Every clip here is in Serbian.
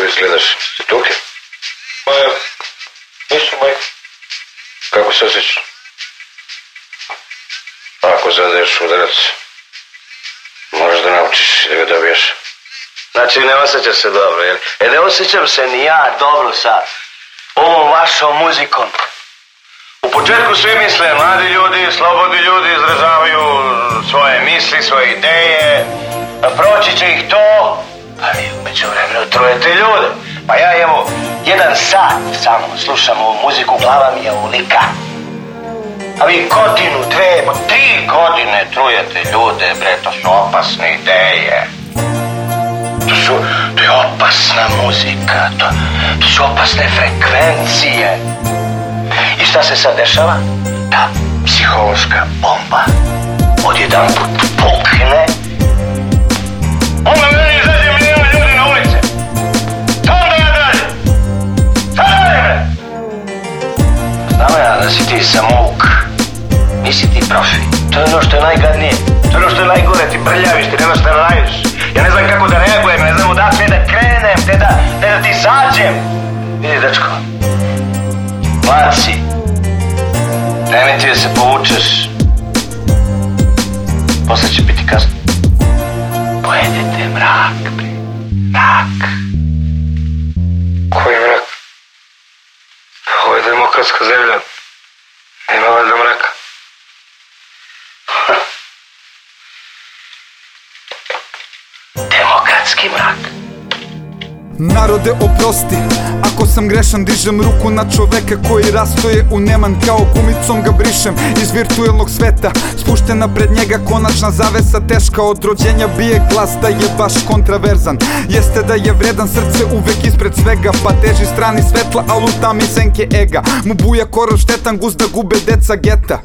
Što izgledaš? Si tuke? Ma, nisu majke. Kako se osjećaš? Ako zadeš udarac, moraš da naučiš da ga dobiješ. Znači, ne osjećaš se dobro, jel? E, ne osjećam se ni ja dobro sa ovom vašom muzikom. U početku svi misle, mladi ljudi, slobodni ljudi izražavaju svoje misli, svoje ideje, proći će ih to, ali umeđu vremenu trujete ljude. Pa ja evo, jedan sat samo slušam ovu muziku, glava mi je ulika. A vi godinu, dve, pa tri godine trujete ljude, bre, to su opasne ideje. To su, to je opasna muzika, to, to su opasne frekvencije. I šta se sad dešava? Ta psihološka bomba odjedan put profi. To je ono što je najgadnije. To je ono što je najgore. Ti brljaviš, ti ne znaš šta radiš. Ja ne znam kako da reagujem, ne znam odakle da krenem, te da, te da ti sađem. Vidi, dečko, si. Vreme ti da se povučeš. Posle će biti kasno. Pojedete mrak, bre. Mrak. Koji mrak? Ovo je demokratska zemlja. Demokratski mrak. Narode oprosti Ako sam grešan dižem ruku na čoveka koji rastoje u neman Kao gumicom ga brišem iz virtuelnog sveta. Spuštena pred njega konačna zavesa Teška od rođenja bije glas da je baš kontraverzan. Jeste da je vredan srce uvek ispred svega Pa teži strani svetla, a luta mi senke ega. Mu buja korov štetan guz da gube deca geta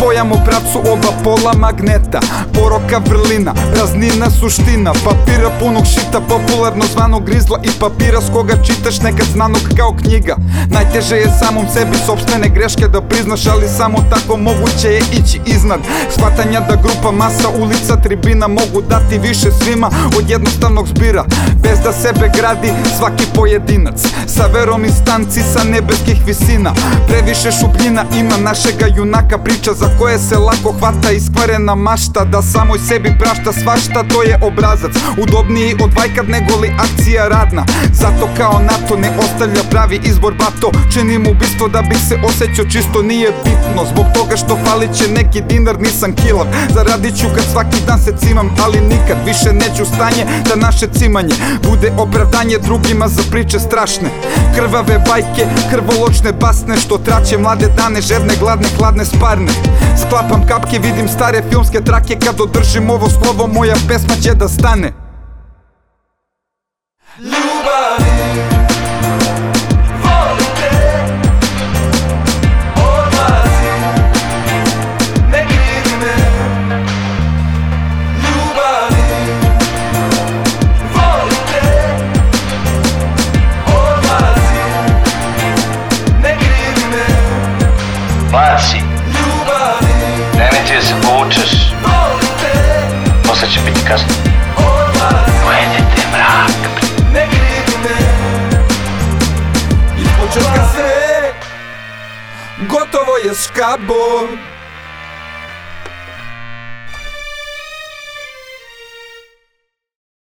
Pojam u pravcu oba pola magneta. Poroka vrlina, praznina suština. Papira punog šita, popularno zvano grizla i papira s koga čitaš nekad znanog kao knjiga. Najteže je samom sebi sobstvene greške da priznaš Ali samo tako moguće je ići iznad Shvatanja da grupa masa ulica tribina Mogu dati više svima od jednostavnog zbira. Bez da sebe gradi svaki pojedinac. Sa verom instanci sa nebeskih visina. Previše šupljina ima našega junaka Priča za koje se lako hvata iskvarena mašta Da samoj sebi prašta svašta to je obrazac. Udobniji od vajkad nego li akcija radna. Zato kao NATO ne ostavlja pravi izbor bato Činim ubistvo da bih se osjećao čisto. Nije bitno Zbog toga što falit će neki dinar nisam kilav Zaradit ću kad svaki dan se cimam Ali nikad više neću stanje da naše cimanje Bude opravdanje drugima za priče strašne. Krvave bajke, krvoločne basne Što traće mlade dane, žedne, gladne, hladne, sparne Склапам капки, видим старе филмске траке Като држим ово слово, моя песма че да стане. Лю se. Volite Posle će biti kasno. Odlazi Pojedete mrak. Ne krivi me Iz početka sve Gotovo je s kabom